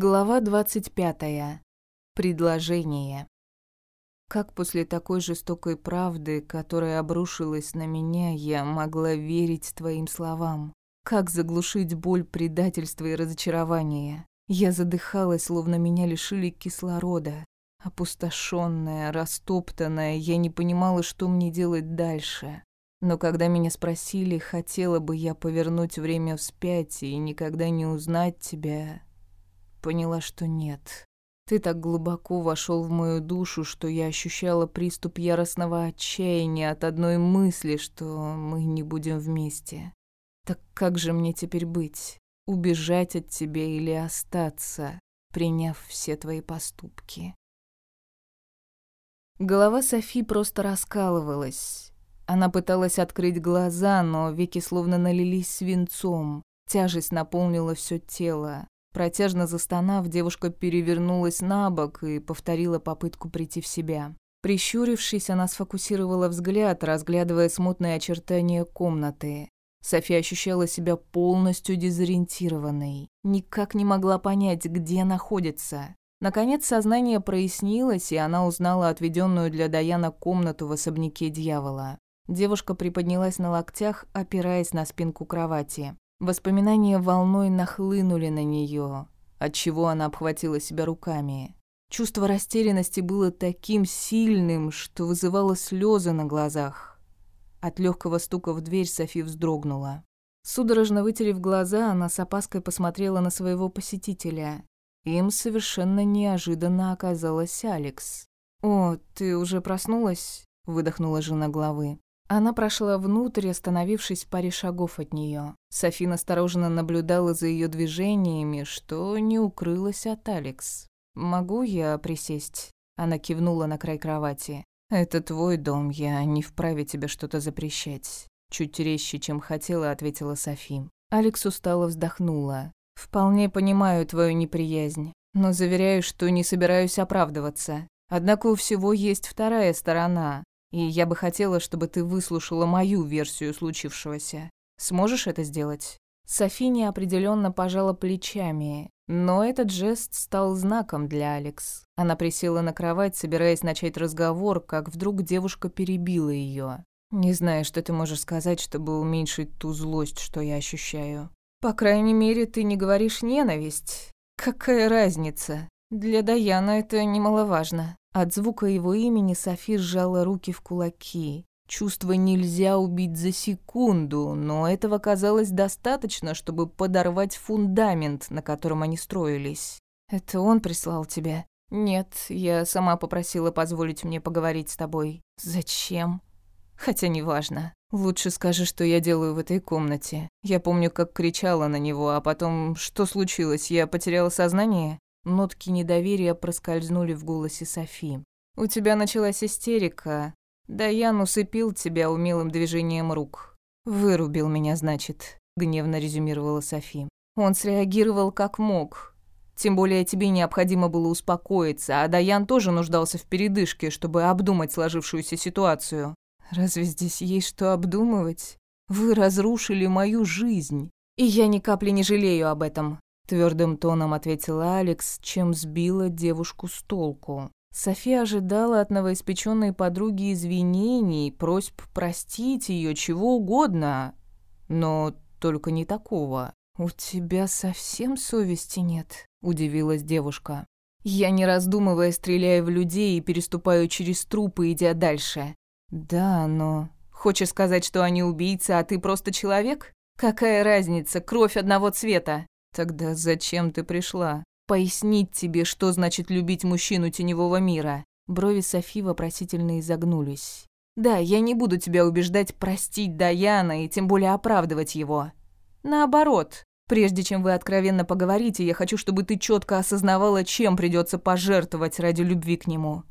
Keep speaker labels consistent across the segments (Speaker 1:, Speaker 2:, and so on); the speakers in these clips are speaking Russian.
Speaker 1: Глава 25. Предложение. Как после такой жестокой правды, которая обрушилась на меня, я могла верить твоим словам? Как заглушить боль предательства и разочарования? Я задыхалась, словно меня лишили кислорода. Опустошенная, растоптанная, я не понимала, что мне делать дальше. Но когда меня спросили, хотела бы я повернуть время вспять и никогда не узнать тебя, поняла, что нет. Ты так глубоко вошел в мою душу, что я ощущала приступ яростного отчаяния от одной мысли, что мы не будем вместе. Так как же мне теперь быть? Убежать от тебя или остаться, приняв все твои поступки? Голова Софи просто раскалывалась. Она пыталась открыть глаза, но веки словно налились свинцом. Тяжесть наполнила все тело. Протяжно застонав, девушка перевернулась на бок и повторила попытку прийти в себя. Прищурившись, она сфокусировала взгляд, разглядывая смутные очертания комнаты. София ощущала себя полностью дезориентированной. Никак не могла понять, где находится. Наконец сознание прояснилось, и она узнала отведенную для Даяна комнату в особняке дьявола. Девушка приподнялась на локтях, опираясь на спинку кровати. Воспоминания волной нахлынули на нее, отчего она обхватила себя руками. Чувство растерянности было таким сильным, что вызывало слезы на глазах. От легкого стука в дверь Софи вздрогнула. Судорожно вытерев глаза, она с опаской посмотрела на своего посетителя. Им совершенно неожиданно оказалась Алекс. «О, ты уже проснулась?» – выдохнула жена главы. Она прошла внутрь, остановившись в паре шагов от нее. Софина осторожно наблюдала за ее движениями, что не укрылась от Алекс. «Могу я присесть?» Она кивнула на край кровати. «Это твой дом, я не вправе тебе что-то запрещать». Чуть резче, чем хотела, ответила Софи. Алекс устало вздохнула. «Вполне понимаю твою неприязнь, но заверяю, что не собираюсь оправдываться. Однако у всего есть вторая сторона, и я бы хотела, чтобы ты выслушала мою версию случившегося. Сможешь это сделать?» Софи неопределенно пожала плечами, но этот жест стал знаком для Алекс. Она присела на кровать, собираясь начать разговор, как вдруг девушка перебила ее. «Не знаю, что ты можешь сказать, чтобы уменьшить ту злость, что я ощущаю. По крайней мере, ты не говоришь ненависть. Какая разница? Для Даяна это немаловажно». От звука его имени Софи сжала руки в кулаки. Чувство нельзя убить за секунду, но этого казалось достаточно, чтобы подорвать фундамент, на котором они строились. «Это он прислал тебя?» «Нет, я сама попросила позволить мне поговорить с тобой». «Зачем?» «Хотя неважно. Лучше скажи, что я делаю в этой комнате. Я помню, как кричала на него, а потом... Что случилось? Я потеряла сознание?» Нотки недоверия проскользнули в голосе Софи. «У тебя началась истерика. Даян усыпил тебя умелым движением рук. Вырубил меня, значит», — гневно резюмировала Софи. «Он среагировал как мог. Тем более тебе необходимо было успокоиться, а Даян тоже нуждался в передышке, чтобы обдумать сложившуюся ситуацию. Разве здесь есть что обдумывать? Вы разрушили мою жизнь, и я ни капли не жалею об этом. Твердым тоном ответила Алекс, чем сбила девушку с толку. София ожидала от новоиспеченной подруги извинений, просьб простить ее, чего угодно, но только не такого. «У тебя совсем совести нет?» – удивилась девушка. «Я, не раздумывая, стреляю в людей и переступаю через трупы, идя дальше». «Да, но...» «Хочешь сказать, что они убийцы, а ты просто человек? Какая разница, кровь одного цвета?» Тогда зачем ты пришла? Пояснить тебе, что значит любить мужчину теневого мира. Брови Софи вопросительно изогнулись. Да, я не буду тебя убеждать простить Даяна и тем более оправдывать его. Наоборот, прежде чем вы откровенно поговорите, я хочу, чтобы ты четко осознавала, чем придется пожертвовать ради любви к нему.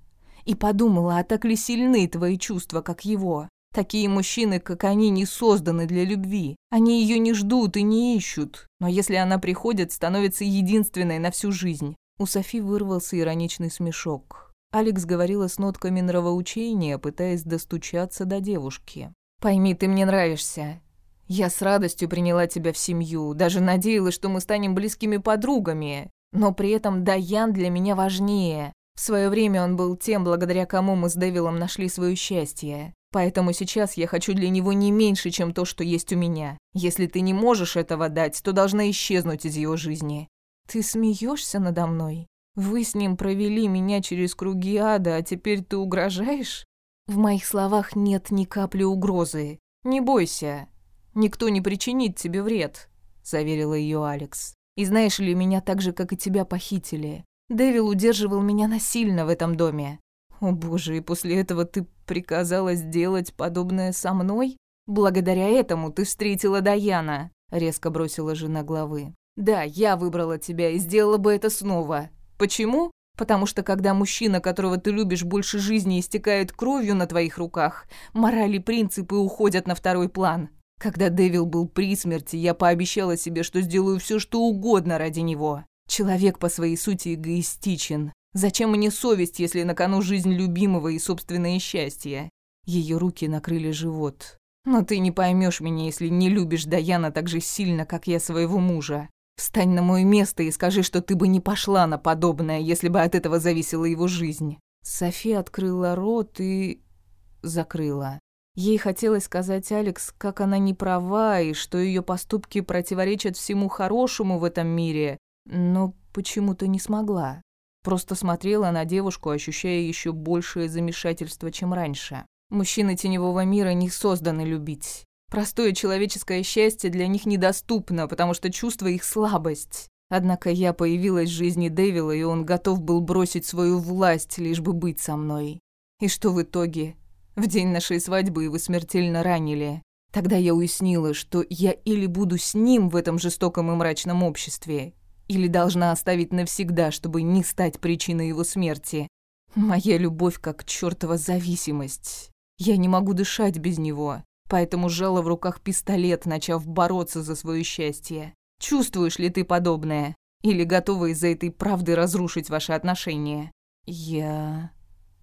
Speaker 1: И подумала, а так ли сильны твои чувства, как его? Такие мужчины, как они, не созданы для любви. Они ее не ждут и не ищут. Но если она приходит, становится единственной на всю жизнь. У Софи вырвался ироничный смешок. Алекс говорила с нотками нравоучения, пытаясь достучаться до девушки. «Пойми, ты мне нравишься. Я с радостью приняла тебя в семью, даже надеялась, что мы станем близкими подругами. Но при этом Даян для меня важнее. В свое время он был тем, благодаря кому мы с Дэвилом нашли свое счастье. Поэтому сейчас я хочу для него не меньше, чем то, что есть у меня. Если ты не можешь этого дать, то должна исчезнуть из его жизни. Ты смеешься надо мной? Вы с ним провели меня через круги ада, а теперь ты угрожаешь? В моих словах нет ни капли угрозы. Не бойся. Никто не причинит тебе вред, заверила ее Алекс. И знаешь ли, меня так же, как и тебя, похитили. Дэвил удерживал меня насильно в этом доме. О боже, и после этого ты приказала сделать подобное со мной? Благодаря этому ты встретила Даяна, резко бросила жена главы. Да, я выбрала тебя и сделала бы это снова. Почему? Потому что когда мужчина, которого ты любишь больше жизни, истекает кровью на твоих руках, морали принципы уходят на второй план. Когда Дэвил был при смерти, я пообещала себе, что сделаю все, что угодно ради него. Человек по своей сути эгоистичен. Зачем мне совесть, если на кону жизнь любимого и собственное счастье? Ее руки накрыли живот. Но ты не поймешь меня, если не любишь Даяна так же сильно, как я своего мужа. Встань на мое место и скажи, что ты бы не пошла на подобное, если бы от этого зависела его жизнь. София открыла рот и закрыла. Ей хотелось сказать Алекс, как она не права и что ее поступки противоречат всему хорошему в этом мире, но почему-то не смогла. Просто смотрела на девушку, ощущая еще большее замешательство, чем раньше. Мужчины теневого мира не созданы любить. Простое человеческое счастье для них недоступно, потому что чувство их слабость. Однако я появилась в жизни Дэвила, и он готов был бросить свою власть, лишь бы быть со мной. И что в итоге? В день нашей свадьбы его смертельно ранили. Тогда я уяснила, что я или буду с ним в этом жестоком и мрачном обществе, или должна оставить навсегда, чтобы не стать причиной его смерти. Моя любовь как чёртова зависимость. Я не могу дышать без него, поэтому сжала в руках пистолет, начав бороться за свое счастье. Чувствуешь ли ты подобное? Или готова из-за этой правды разрушить ваши отношения? Я...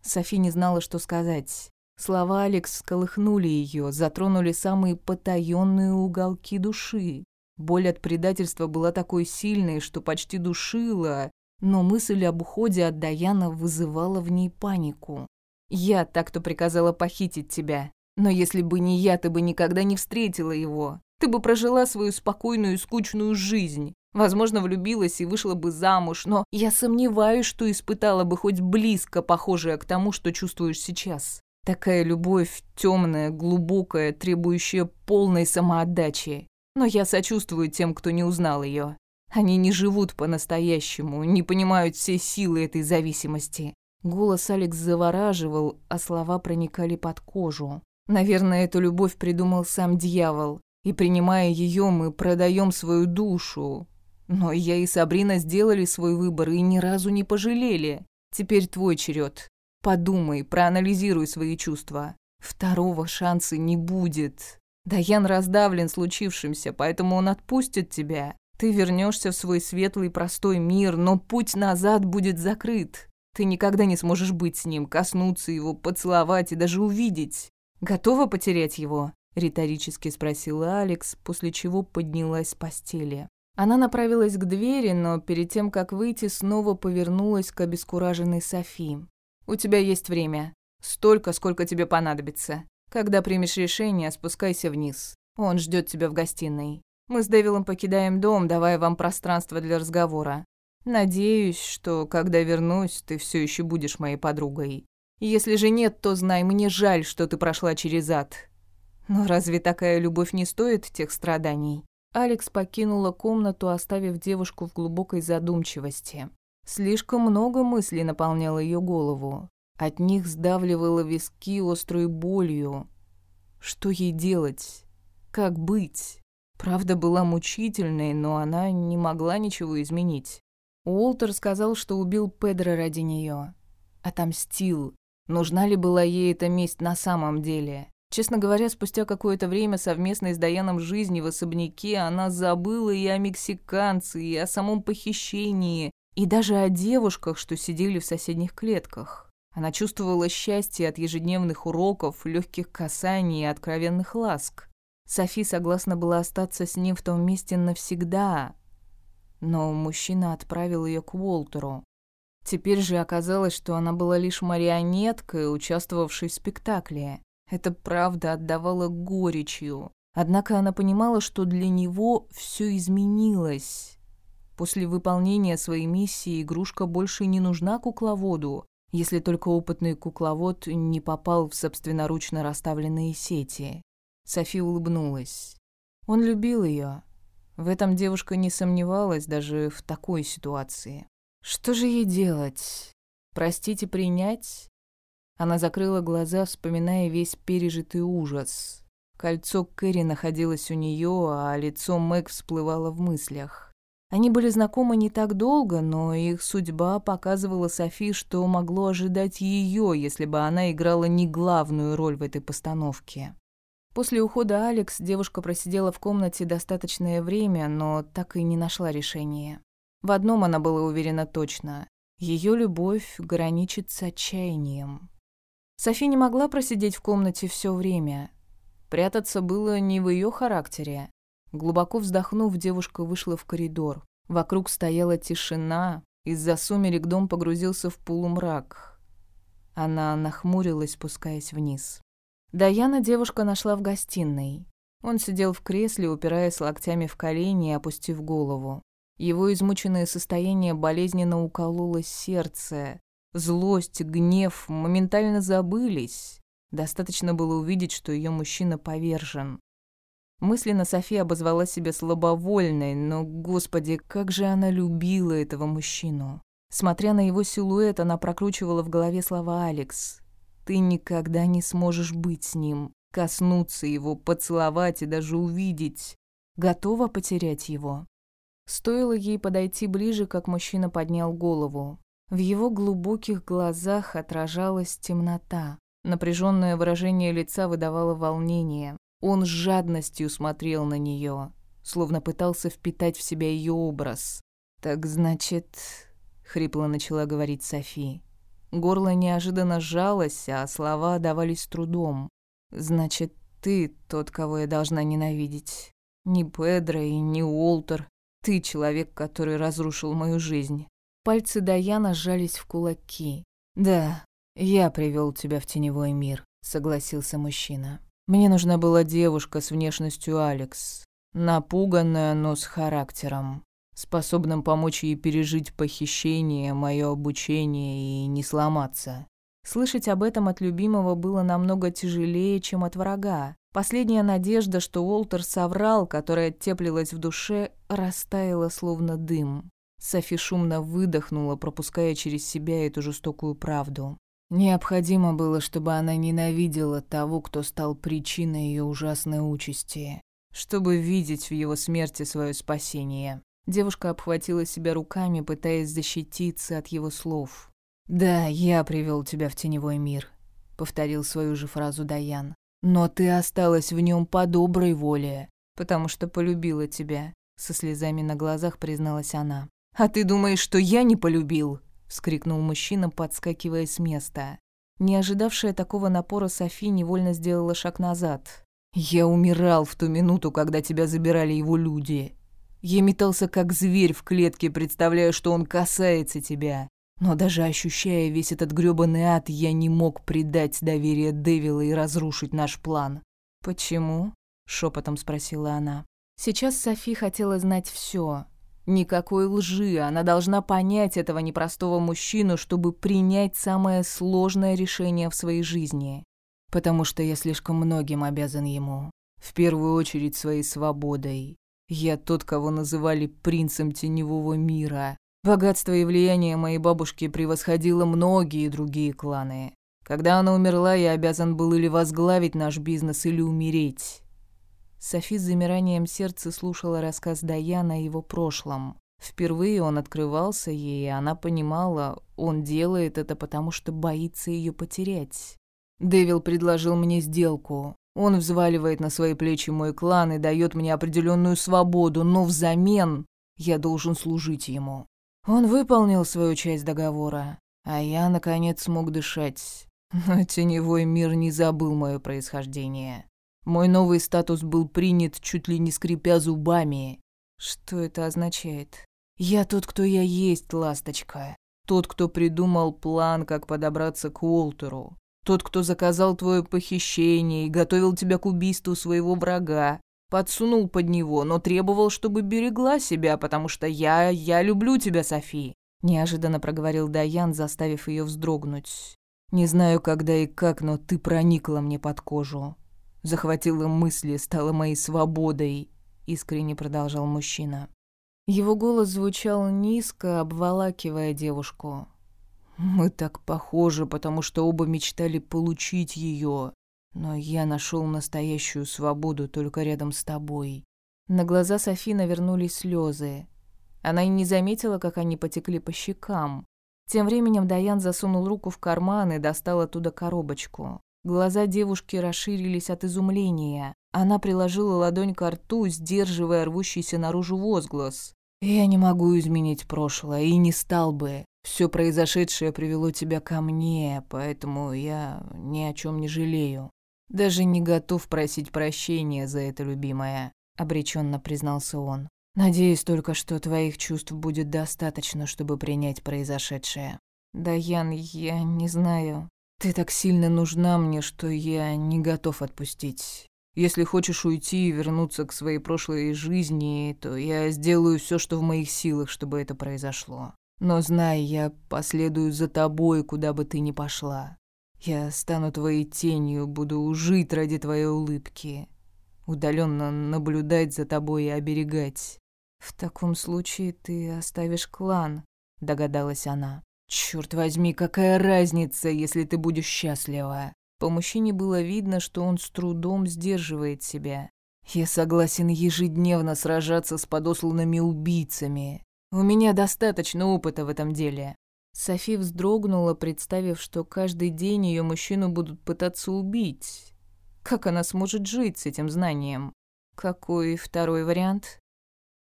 Speaker 1: Софи не знала, что сказать. Слова Алекс сколыхнули ее, затронули самые потаенные уголки души. Боль от предательства была такой сильной, что почти душила, но мысль об уходе от Даяна вызывала в ней панику. «Я так-то приказала похитить тебя. Но если бы не я, ты бы никогда не встретила его. Ты бы прожила свою спокойную и скучную жизнь. Возможно, влюбилась и вышла бы замуж, но я сомневаюсь, что испытала бы хоть близко похожее к тому, что чувствуешь сейчас. Такая любовь темная, глубокая, требующая полной самоотдачи. Но я сочувствую тем, кто не узнал ее. Они не живут по-настоящему, не понимают все силы этой зависимости. Голос Алекс завораживал, а слова проникали под кожу. Наверное, эту любовь придумал сам дьявол. И принимая ее, мы продаем свою душу. Но я и Сабрина сделали свой выбор и ни разу не пожалели. Теперь твой черед. Подумай, проанализируй свои чувства. Второго шанса не будет. Даян раздавлен случившимся, поэтому он отпустит тебя. Ты вернешься в свой светлый простой мир, но путь назад будет закрыт. Ты никогда не сможешь быть с ним, коснуться его, поцеловать и даже увидеть. Готова потерять его? риторически спросила Алекс, после чего поднялась с постели. Она направилась к двери, но перед тем, как выйти, снова повернулась к обескураженной Софи. «У тебя есть время. Столько, сколько тебе понадобится. Когда примешь решение, спускайся вниз. Он ждет тебя в гостиной. Мы с Дэвилом покидаем дом, давая вам пространство для разговора. Надеюсь, что, когда вернусь, ты все еще будешь моей подругой. Если же нет, то знай, мне жаль, что ты прошла через ад. Но разве такая любовь не стоит тех страданий? Алекс покинула комнату, оставив девушку в глубокой задумчивости. Слишком много мыслей наполняло ее голову. От них сдавливало виски острой болью. Что ей делать? Как быть? Правда была мучительной, но она не могла ничего изменить. Уолтер сказал, что убил Педро ради нее. Отомстил. Нужна ли была ей эта месть на самом деле? Честно говоря, спустя какое-то время совместной с Даяном жизни в особняке она забыла и о мексиканце, и о самом похищении, и даже о девушках, что сидели в соседних клетках. Она чувствовала счастье от ежедневных уроков, легких касаний и откровенных ласк. Софи согласна была остаться с ним в том месте навсегда. но мужчина отправил ее к Уолтеру. Теперь же оказалось, что она была лишь марионеткой, участвовавшей в спектакле. Это правда отдавало горечью. Однако она понимала, что для него все изменилось. После выполнения своей миссии игрушка больше не нужна кукловоду, если только опытный кукловод не попал в собственноручно расставленные сети. Софи улыбнулась. Он любил ее. В этом девушка не сомневалась даже в такой ситуации. Что же ей делать? Простить и принять? Она закрыла глаза, вспоминая весь пережитый ужас. Кольцо Кэрри находилось у нее, а лицо Мэг всплывало в мыслях. Они были знакомы не так долго, но их судьба показывала Софи, что могло ожидать ее, если бы она играла не главную роль в этой постановке. После ухода Алекс девушка просидела в комнате достаточное время, но так и не нашла решения. В одном она была уверена точно. Ее любовь граничит с отчаянием. Софи не могла просидеть в комнате все время. Прятаться было не в ее характере. Глубоко вздохнув, девушка вышла в коридор. Вокруг стояла тишина, из-за сумерек дом погрузился в полумрак. Она нахмурилась, спускаясь вниз. Даяна девушка нашла в гостиной. Он сидел в кресле, упираясь локтями в колени и опустив голову. Его измученное состояние болезненно укололо сердце. Злость, гнев моментально забылись. Достаточно было увидеть, что ее мужчина повержен. Мысленно София обозвала себя слабовольной, но, господи, как же она любила этого мужчину. Смотря на его силуэт, она прокручивала в голове слова Алекс. «Ты никогда не сможешь быть с ним, коснуться его, поцеловать и даже увидеть. Готова потерять его?» Стоило ей подойти ближе, как мужчина поднял голову. В его глубоких глазах отражалась темнота. Напряженное выражение лица выдавало волнение. Он с жадностью смотрел на нее, словно пытался впитать в себя ее образ. «Так значит...» — хрипло начала говорить Софи. Горло неожиданно сжалось, а слова давались трудом. «Значит, ты тот, кого я должна ненавидеть. Не Педро и не Уолтер. Ты человек, который разрушил мою жизнь». Пальцы Даяна сжались в кулаки. «Да, я привел тебя в теневой мир», — согласился мужчина. Мне нужна была девушка с внешностью Алекс, напуганная, но с характером, способным помочь ей пережить похищение, мое обучение и не сломаться. Слышать об этом от любимого было намного тяжелее, чем от врага. Последняя надежда, что Уолтер соврал, которая теплилась в душе, растаяла словно дым. Софи шумно выдохнула, пропуская через себя эту жестокую правду. Необходимо было, чтобы она ненавидела того, кто стал причиной ее ужасной участи, чтобы видеть в его смерти свое спасение. Девушка обхватила себя руками, пытаясь защититься от его слов. «Да, я привел тебя в теневой мир», — повторил свою же фразу Даян. «Но ты осталась в нем по доброй воле, потому что полюбила тебя», — со слезами на глазах призналась она. «А ты думаешь, что я не полюбил?» — вскрикнул мужчина, подскакивая с места. Не ожидавшая такого напора Софи невольно сделала шаг назад. «Я умирал в ту минуту, когда тебя забирали его люди. Я метался как зверь в клетке, представляя, что он касается тебя. Но даже ощущая весь этот грёбаный ад, я не мог предать доверие Дэвила и разрушить наш план». «Почему?» — шепотом спросила она. Сейчас Софи хотела знать все, Никакой лжи, она должна понять этого непростого мужчину, чтобы принять самое сложное решение в своей жизни. Потому что я слишком многим обязан ему. В первую очередь своей свободой. Я тот, кого называли принцем теневого мира. Богатство и влияние моей бабушки превосходило многие другие кланы. Когда она умерла, я обязан был или возглавить наш бизнес, или умереть. Софи с замиранием сердца слушала рассказ Даяна о его прошлом. Впервые он открывался ей, и она понимала, он делает это потому, что боится ее потерять. Дэвил предложил мне сделку. Он взваливает на свои плечи мой клан и дает мне определенную свободу, но взамен я должен служить ему. Он выполнил свою часть договора, а я, наконец, смог дышать. Но теневой мир не забыл мое происхождение. Мой новый статус был принят чуть ли не скрипя зубами. Что это означает? Я тот, кто я есть, ласточка. Тот, кто придумал план, как подобраться к Уолтеру. Тот, кто заказал твое похищение и готовил тебя к убийству своего врага. Подсунул под него, но требовал, чтобы берегла себя, потому что я... я люблю тебя, Софи. Неожиданно проговорил Даян, заставив ее вздрогнуть. Не знаю, когда и как, но ты проникла мне под кожу. Захватила мысли, стала моей свободой, искренне продолжал мужчина. Его голос звучал низко, обволакивая девушку. Мы так похожи, потому что оба мечтали получить ее. Но я нашел настоящую свободу только рядом с тобой. На глаза Софи навернулись слезы. Она и не заметила, как они потекли по щекам. Тем временем Даян засунул руку в карман и достал оттуда коробочку. Глаза девушки расширились от изумления. Она приложила ладонь к рту, сдерживая рвущийся наружу возглас. «Я не могу изменить прошлое, и не стал бы. Все произошедшее привело тебя ко мне, поэтому я ни о чем не жалею. Даже не готов просить прощения за это, любимая», — обреченно признался он. «Надеюсь только, что твоих чувств будет достаточно, чтобы принять произошедшее». «Даян, я не знаю. Ты так сильно нужна мне, что я не готов отпустить. Если хочешь уйти и вернуться к своей прошлой жизни, то я сделаю все, что в моих силах, чтобы это произошло. Но знай, я последую за тобой, куда бы ты ни пошла. Я стану твоей тенью, буду жить ради твоей улыбки, удаленно наблюдать за тобой и оберегать. В таком случае ты оставишь клан, догадалась она. Черт возьми, какая разница, если ты будешь счастлива? По мужчине было видно, что он с трудом сдерживает себя. Я согласен ежедневно сражаться с подосланными убийцами. У меня достаточно опыта в этом деле. Софи вздрогнула, представив, что каждый день ее мужчину будут пытаться убить. Как она сможет жить с этим знанием? Какой второй вариант?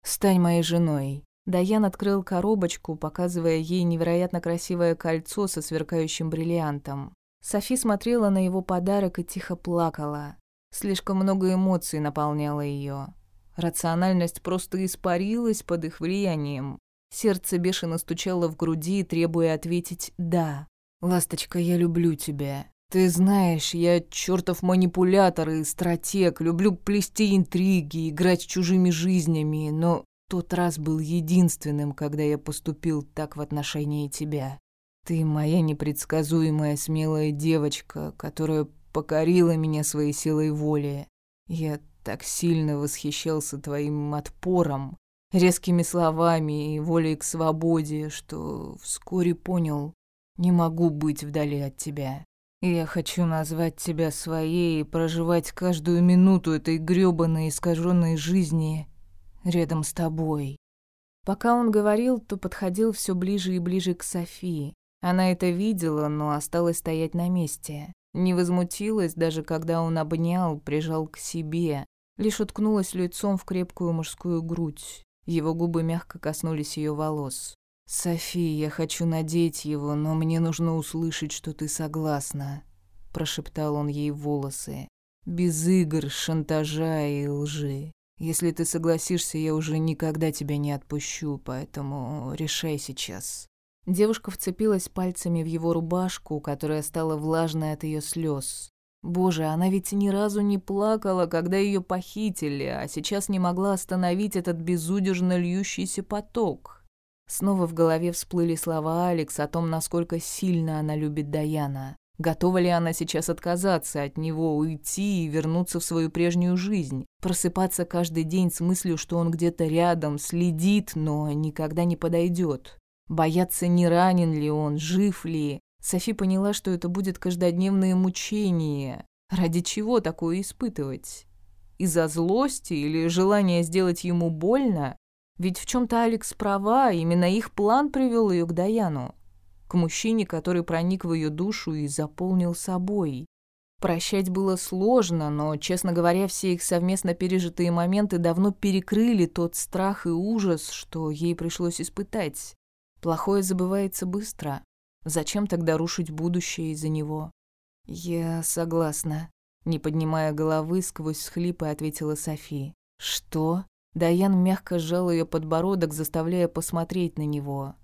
Speaker 1: «Стань моей женой». Даян открыл коробочку, показывая ей невероятно красивое кольцо со сверкающим бриллиантом. Софи смотрела на его подарок и тихо плакала. Слишком много эмоций наполняло ее. Рациональность просто испарилась под их влиянием. Сердце бешено стучало в груди, требуя ответить «да». «Ласточка, я люблю тебя. Ты знаешь, я чертов манипулятор и стратег, люблю плести интриги, играть с чужими жизнями, но тот раз был единственным, когда я поступил так в отношении тебя. Ты моя непредсказуемая смелая девочка, которая покорила меня своей силой воли. Я так сильно восхищался твоим отпором, резкими словами и волей к свободе, что вскоре понял, не могу быть вдали от тебя. Я хочу назвать тебя своей и проживать каждую минуту этой грёбаной искаженной жизни рядом с тобой. Пока он говорил, то подходил все ближе и ближе к Софии, она это видела, но осталась стоять на месте. Не возмутилась, даже когда он обнял, прижал к себе. Лишь уткнулась лицом в крепкую мужскую грудь. Его губы мягко коснулись ее волос. «Софи, я хочу надеть его, но мне нужно услышать, что ты согласна», — прошептал он ей волосы. «Без игр, шантажа и лжи. Если ты согласишься, я уже никогда тебя не отпущу, поэтому решай сейчас». Девушка вцепилась пальцами в его рубашку, которая стала влажной от ее слез. Боже, она ведь ни разу не плакала, когда ее похитили, а сейчас не могла остановить этот безудержно льющийся поток. Снова в голове всплыли слова Алекс о том, насколько сильно она любит Даяна. Готова ли она сейчас отказаться от него, уйти и вернуться в свою прежнюю жизнь? Просыпаться каждый день с мыслью, что он где-то рядом, следит, но никогда не подойдет. Бояться, не ранен ли он, жив ли. Софи поняла, что это будет каждодневное мучение. Ради чего такое испытывать? Из-за злости или желания сделать ему больно? Ведь в чем-то Алекс права, именно их план привел ее к Даяну. К мужчине, который проник в ее душу и заполнил собой. Прощать было сложно, но, честно говоря, все их совместно пережитые моменты давно перекрыли тот страх и ужас, что ей пришлось испытать. Плохое забывается быстро. Зачем тогда рушить будущее из-за него? Я согласна. Не поднимая головы, сквозь схлипы ответила Софи. Что? Даян мягко сжал ее подбородок, заставляя посмотреть на него.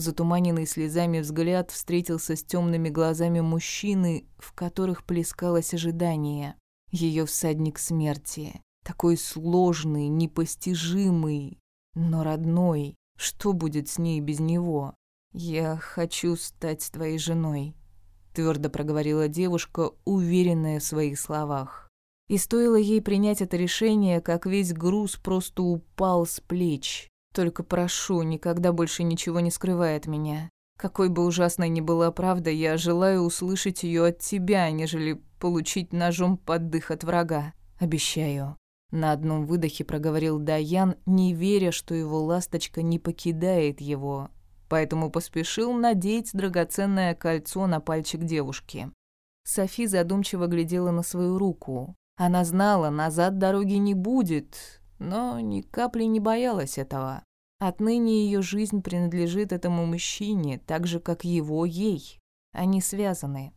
Speaker 1: Затуманенный слезами взгляд встретился с темными глазами мужчины, в которых плескалось ожидание. Ее всадник смерти. Такой сложный, непостижимый, но родной. Что будет с ней без него? «Я хочу стать твоей женой», — твердо проговорила девушка, уверенная в своих словах. И стоило ей принять это решение, как весь груз просто упал с плеч. Только прошу, никогда больше ничего не скрывай от меня. Какой бы ужасной ни была правда, я желаю услышать ее от тебя, нежели получить ножом под дых от врага. Обещаю. На одном выдохе проговорил Даян, не веря, что его ласточка не покидает его, поэтому поспешил надеть драгоценное кольцо на пальчик девушки. Софи задумчиво глядела на свою руку. Она знала, назад дороги не будет, но ни капли не боялась этого. Отныне ее жизнь принадлежит этому мужчине, так же, как его ей. Они связаны.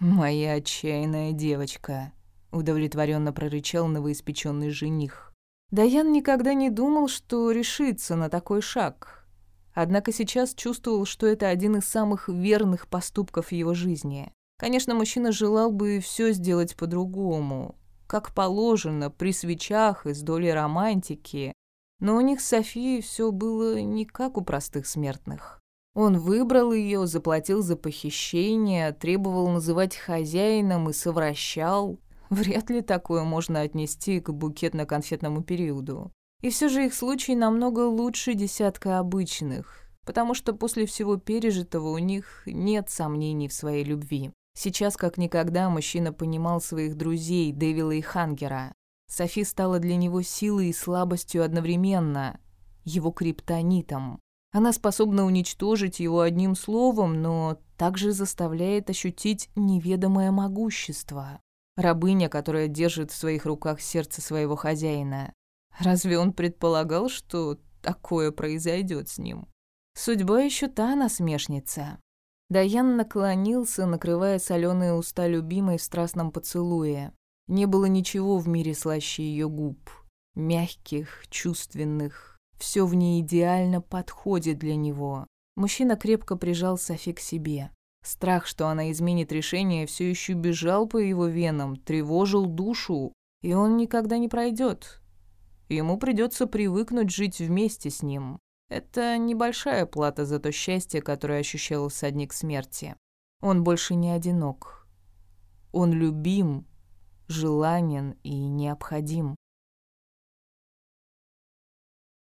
Speaker 1: «Моя отчаянная девочка», — удовлетворенно прорычал новоиспеченный жених. Даян никогда не думал, что решится на такой шаг. Однако сейчас чувствовал, что это один из самых верных поступков его жизни. Конечно, мужчина желал бы все сделать по-другому, как положено, при свечах и с долей романтики. Но у них с Софией все было не как у простых смертных. Он выбрал ее, заплатил за похищение, требовал называть хозяином и совращал. Вряд ли такое можно отнести к букетно-конфетному периоду. И все же их случай намного лучше десятка обычных, потому что после всего пережитого у них нет сомнений в своей любви. Сейчас как никогда мужчина понимал своих друзей, Дэвила и Хангера. Софи стала для него силой и слабостью одновременно, его криптонитом. Она способна уничтожить его одним словом, но также заставляет ощутить неведомое могущество. Рабыня, которая держит в своих руках сердце своего хозяина. Разве он предполагал, что такое произойдет с ним? Судьба еще та насмешница. Даян наклонился, накрывая соленые уста любимой в страстном поцелуе. Не было ничего в мире слаще ее губ. Мягких, чувственных. Все в ней идеально подходит для него. Мужчина крепко прижал Софи к себе. Страх, что она изменит решение, все еще бежал по его венам, тревожил душу, и он никогда не пройдет. Ему придется привыкнуть жить вместе с ним. Это небольшая плата за то счастье, которое ощущал всадник смерти. Он больше не одинок. Он любим, желанен и необходим.